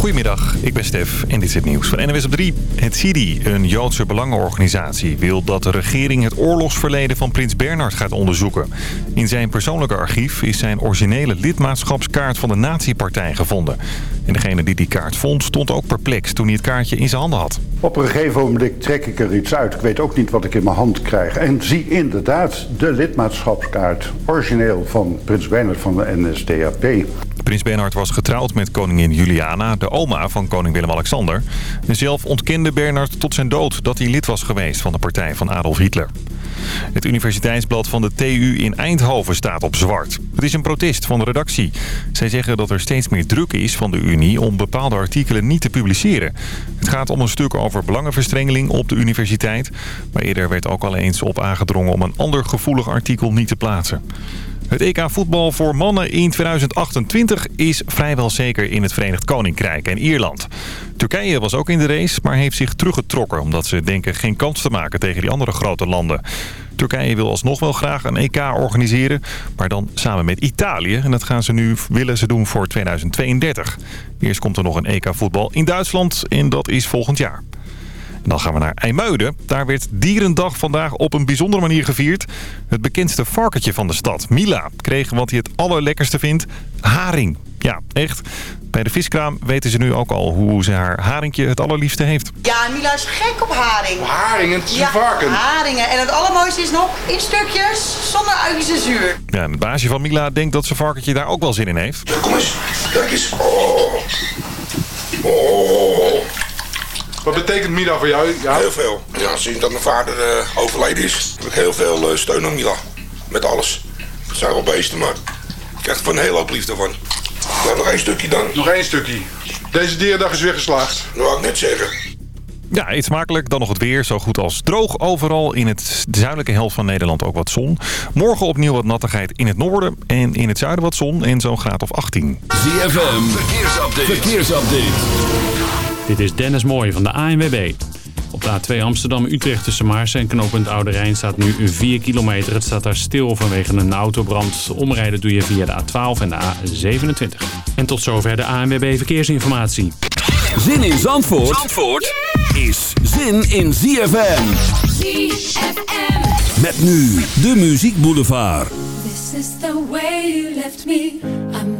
Goedemiddag, ik ben Stef en dit is het nieuws van NWS op 3. Het CIDI, een Joodse belangenorganisatie, wil dat de regering het oorlogsverleden van prins Bernhard gaat onderzoeken. In zijn persoonlijke archief is zijn originele lidmaatschapskaart van de nazi-partij gevonden. En degene die die kaart vond stond ook perplex toen hij het kaartje in zijn handen had. Op een gegeven moment trek ik er iets uit. Ik weet ook niet wat ik in mijn hand krijg. En zie inderdaad de lidmaatschapskaart, origineel van prins Bernhard van de NSDAP. Prins Bernhard was getrouwd met koningin Juliana, de oma van koning Willem-Alexander. Zelf ontkende Bernhard tot zijn dood dat hij lid was geweest van de partij van Adolf Hitler. Het universiteitsblad van de TU in Eindhoven staat op zwart. Het is een protest van de redactie. Zij zeggen dat er steeds meer druk is van de Unie om bepaalde artikelen niet te publiceren. Het gaat om een stuk over belangenverstrengeling op de universiteit. Maar eerder werd ook al eens op aangedrongen om een ander gevoelig artikel niet te plaatsen. Het EK voetbal voor mannen in 2028 is vrijwel zeker in het Verenigd Koninkrijk en Ierland. Turkije was ook in de race, maar heeft zich teruggetrokken... omdat ze denken geen kans te maken tegen die andere grote landen. Turkije wil alsnog wel graag een EK organiseren, maar dan samen met Italië. En dat gaan ze nu willen ze doen voor 2032. Eerst komt er nog een EK voetbal in Duitsland en dat is volgend jaar. Dan gaan we naar IJmuiden. Daar werd Dierendag vandaag op een bijzondere manier gevierd. Het bekendste varkentje van de stad, Mila, kreeg wat hij het allerlekkerste vindt, haring. Ja, echt. Bij de viskraam weten ze nu ook al hoe ze haar haringje het allerliefste heeft. Ja, Mila is gek op haring. Haringen, het is Ja, een varken. haringen. En het allermooiste is nog in stukjes, zonder uitjes en zuur. Ja, en het baasje van Mila denkt dat zijn varkentje daar ook wel zin in heeft. Kom eens, kijk eens. Oh. Oh. Wat betekent Mila voor jou? Ja, Heel veel. Ja, sinds dat mijn vader eh, overleden is, heb ik heel veel eh, steun aan Mila. Met alles. Het zijn wel beesten, maar ik krijg er van een hele hoop liefde van. Nou, nog één stukje dan. nog één stukje. Deze dierendag is weer geslaagd. Dat wou ik net zeggen. Ja, eet smakelijk. Dan nog het weer. Zo goed als droog overal. In het zuidelijke helft van Nederland ook wat zon. Morgen opnieuw wat nattigheid in het noorden. En in het zuiden wat zon. En zo'n graad of 18. ZFM, verkeersupdate. verkeersupdate. Dit is Dennis Mooij van de ANWB. Op de A2 Amsterdam-Utrecht tussen Maarsen en knooppunt Oude Rijn staat nu 4 kilometer. Het staat daar stil vanwege een autobrand. Omrijden doe je via de A12 en de A27. En tot zover de ANWB Verkeersinformatie. Zin in Zandvoort, Zandvoort is zin in ZFM. ZFM. Met nu de Muziek Boulevard. This is the way you left me. I'm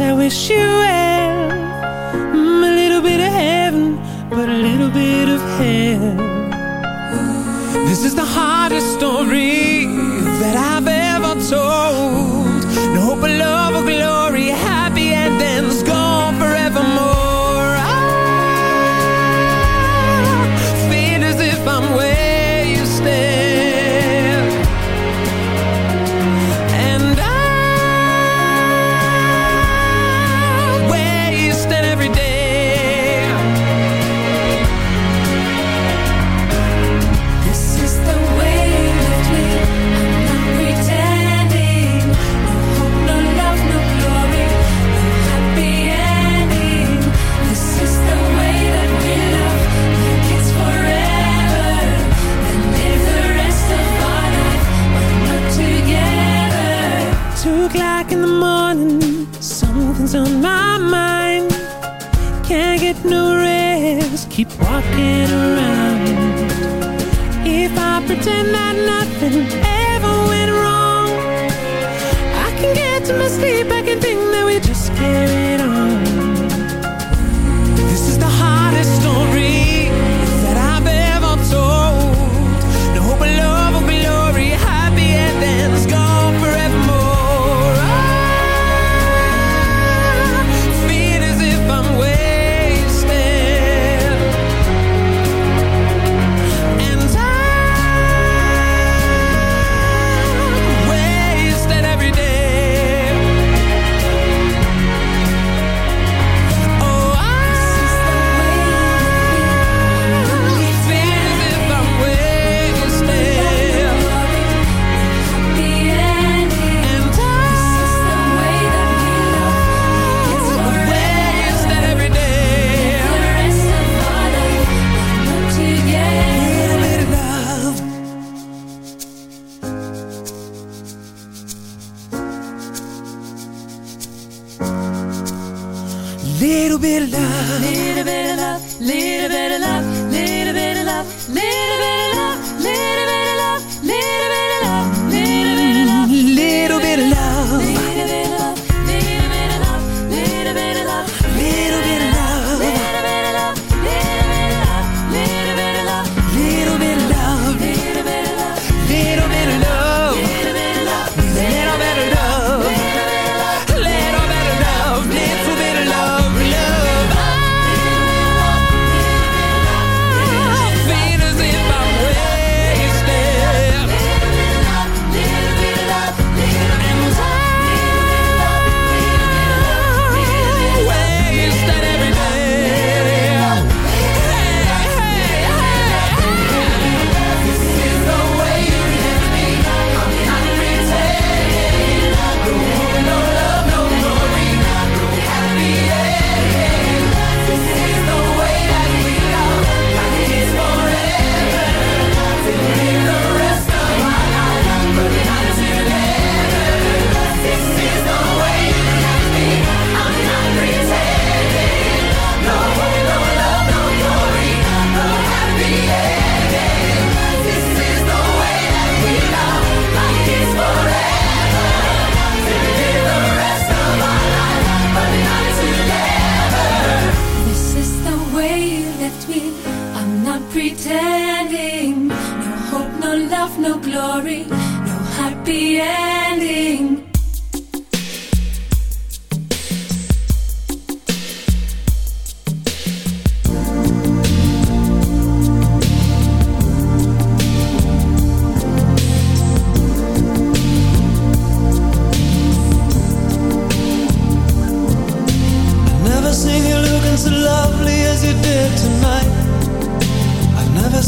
I wish you well. Mm, a little bit of heaven, but a little bit of hell. This is the hardest story that I've ever told. No hope love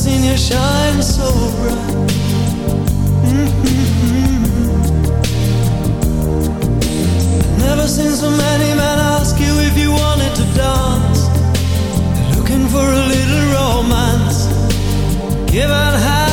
seen you shine so bright. Mm-hmm. Never seen so many men ask you if you wanted to dance. Looking for a little romance. Given half.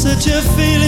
such a feeling.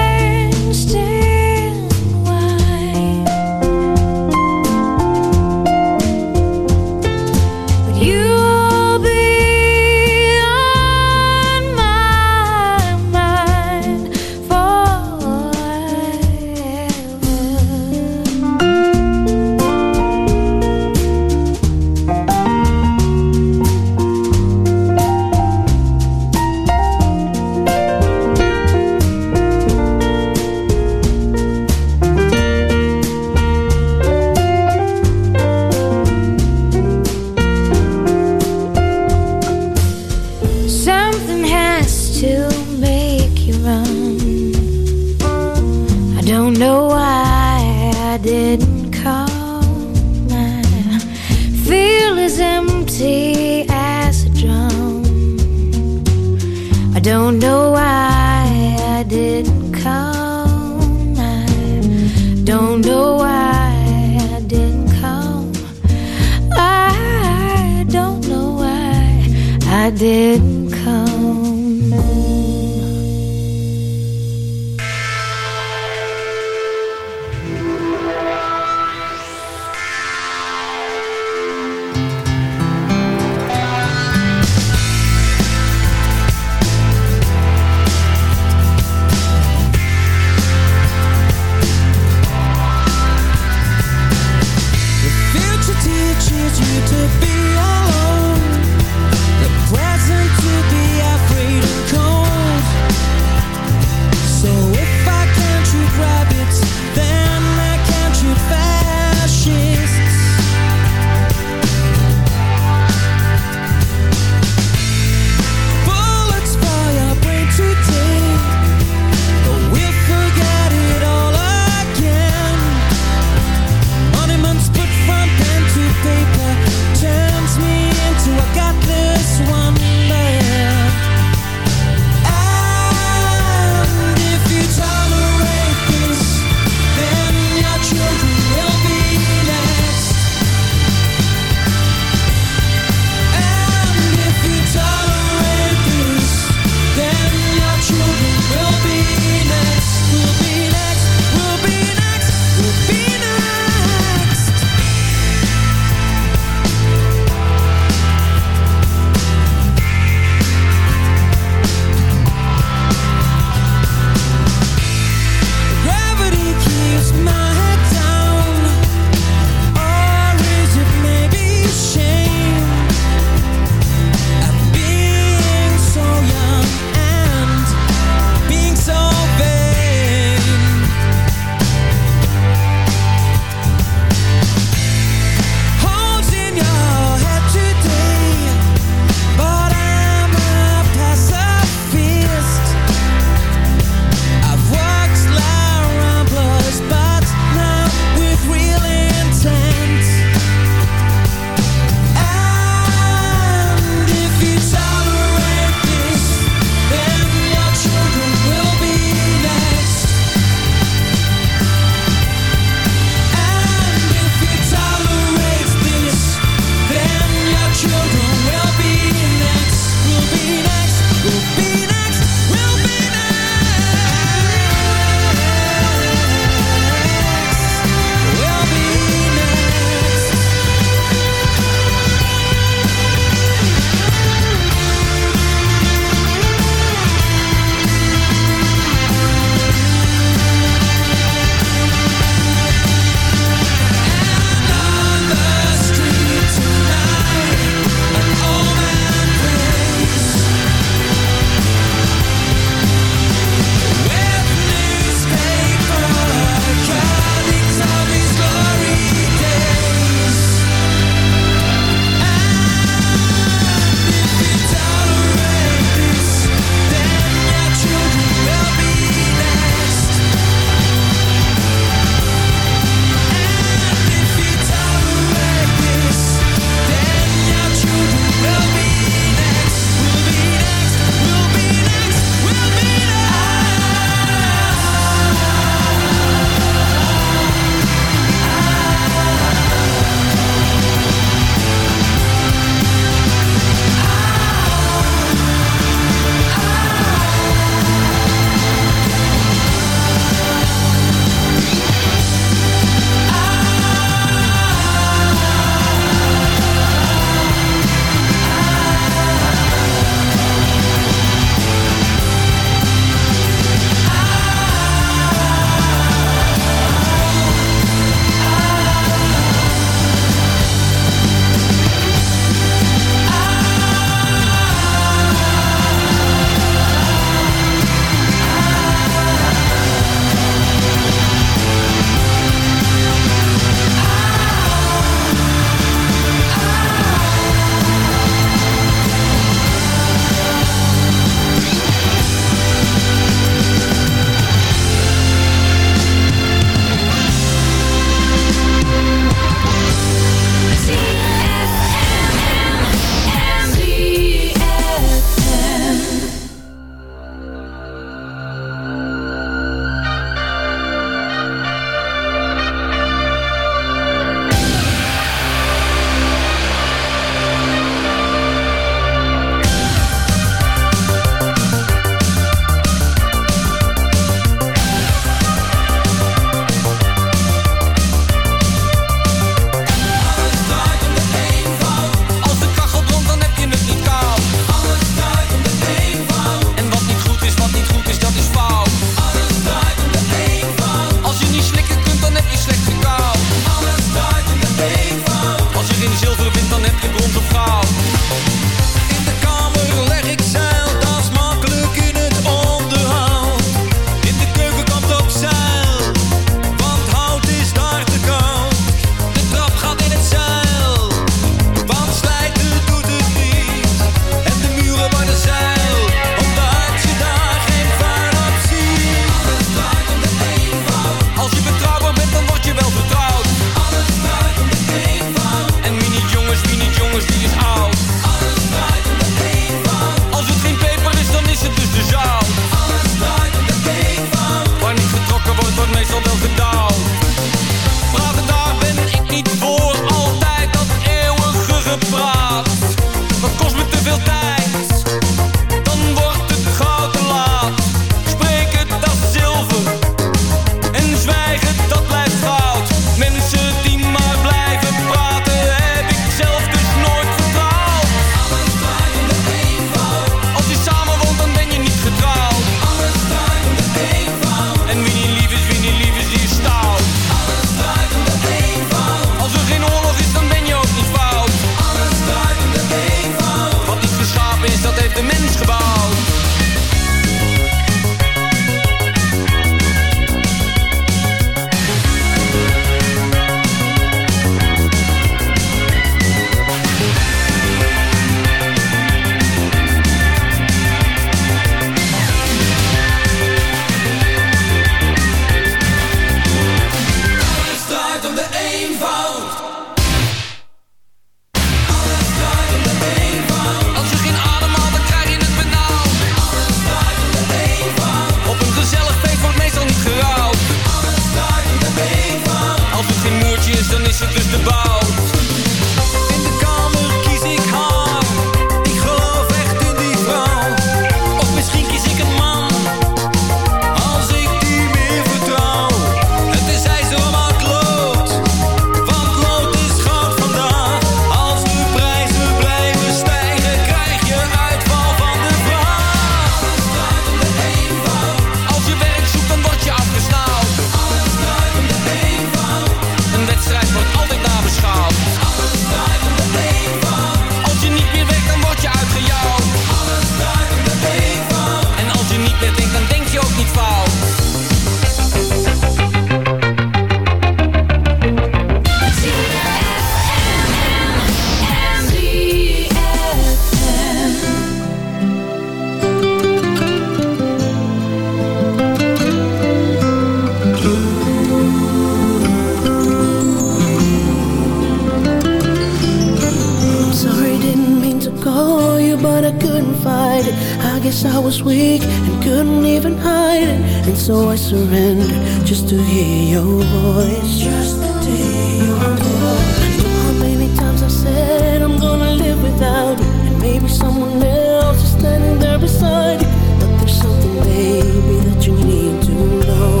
Guess I was weak and couldn't even hide it. And so I surrendered just to hear your voice. Just to hear your voice. Know how many times I said I'm gonna live without you. And maybe someone else is standing there beside you. But there's something, baby, that you need to know.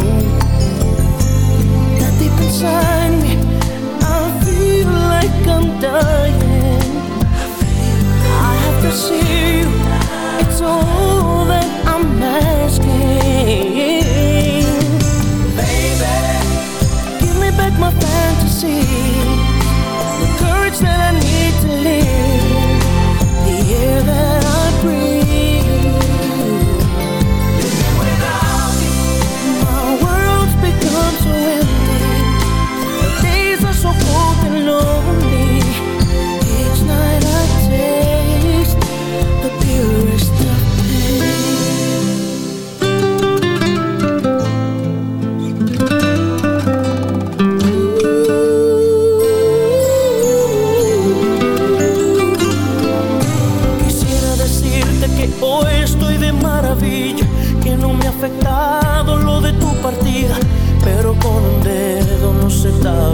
That deep inside me, I feel like I'm dying.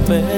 pé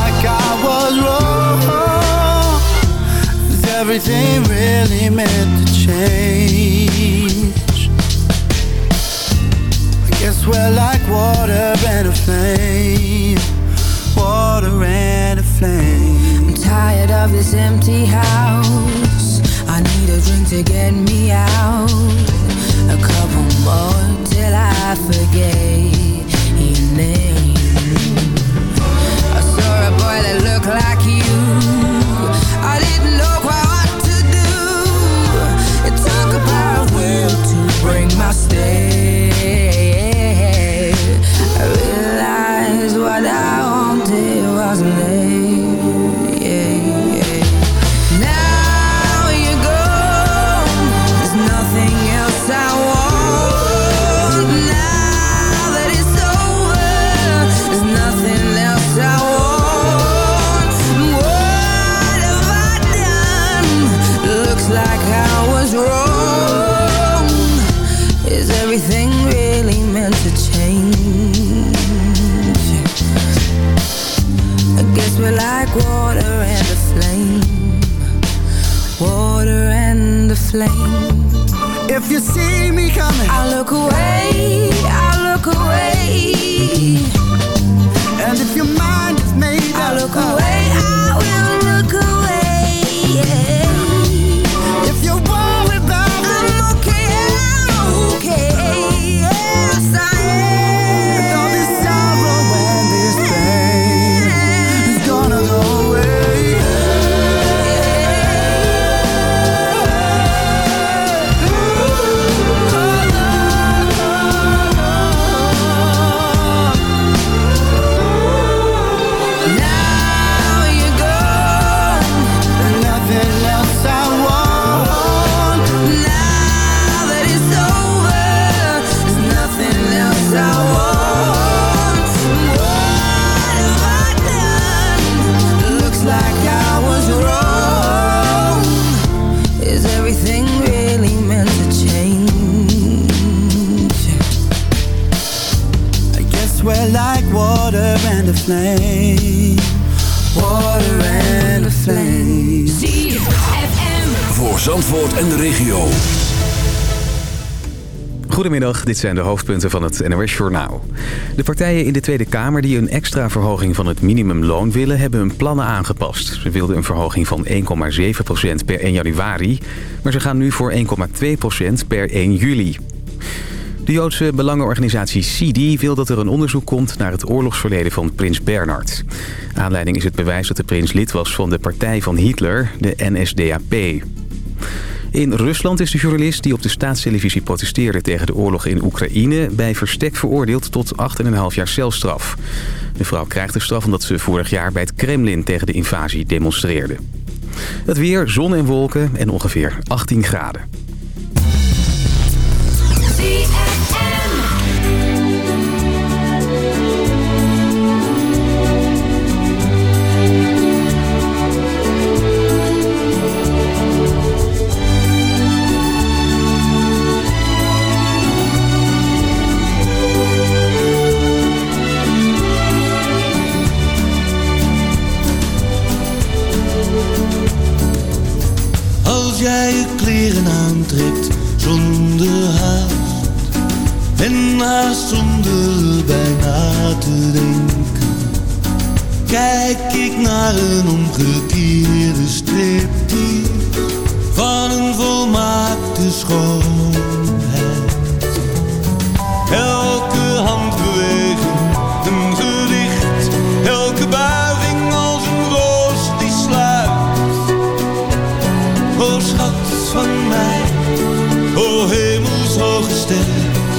Like I was wrong. Is everything really meant to change? I guess we're like water and a flame. Water and a flame. I'm tired of this empty house. I need a drink to get me out. A couple more till I forget your name. Boy that looked like you. Flame. If you see me coming, I look away, I look away. and if your mind is made I up, look away, dit zijn de hoofdpunten van het NOS-journaal. De partijen in de Tweede Kamer die een extra verhoging van het minimumloon willen... hebben hun plannen aangepast. Ze wilden een verhoging van 1,7% per 1 januari... maar ze gaan nu voor 1,2% per 1 juli. De Joodse belangenorganisatie CIDI wil dat er een onderzoek komt... naar het oorlogsverleden van prins Bernhard. Aanleiding is het bewijs dat de prins lid was van de partij van Hitler, de NSDAP. In Rusland is de journalist die op de staatstelevisie protesteerde tegen de oorlog in Oekraïne bij verstek veroordeeld tot 8,5 jaar celstraf. De vrouw krijgt de straf omdat ze vorig jaar bij het Kremlin tegen de invasie demonstreerde. Het weer, zon en wolken en ongeveer 18 graden. Als jij je kleren aantrekt zonder haast En haast zonder bijna te denken Kijk ik naar een omgekeerde striptease Van een volmaakte schoonheid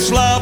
slaap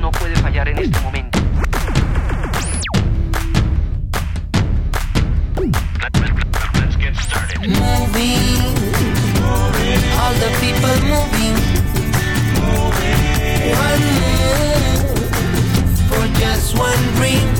no puede fallar en este momento. Moving, all the people moving. One move for just one dream.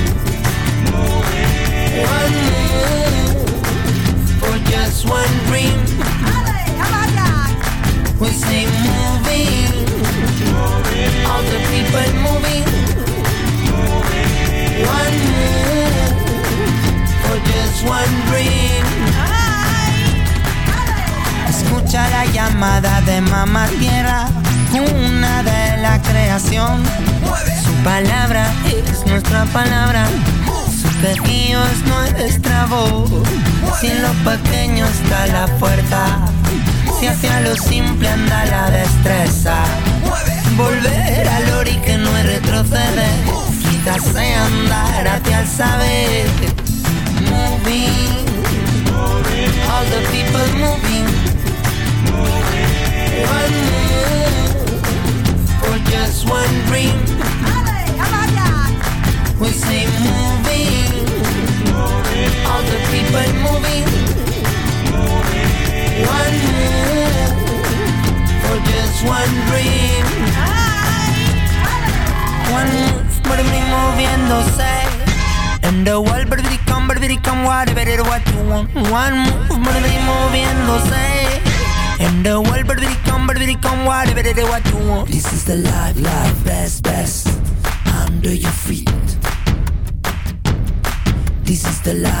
One move for just one dream. We say moving, all the people moving. One move for just one dream. Escucha la llamada de mamá tierra, una de la creación. Su palabra es nuestra palabra. Su quejío es nuestra voz. Si en lo pequeño está la fuerza, si hacia lo simple anda la destreza. Volver al ori que no es retroceder, quizás sea andar hacia el saber. Moving, whatever it what you want. This is the life, life, best, best. Under your feet. This is the life,